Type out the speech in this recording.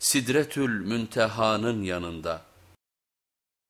Sidretül Münteha'nın yanında.